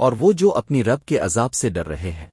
اور وہ جو اپنی رب کے عذاب سے ڈر رہے ہیں۔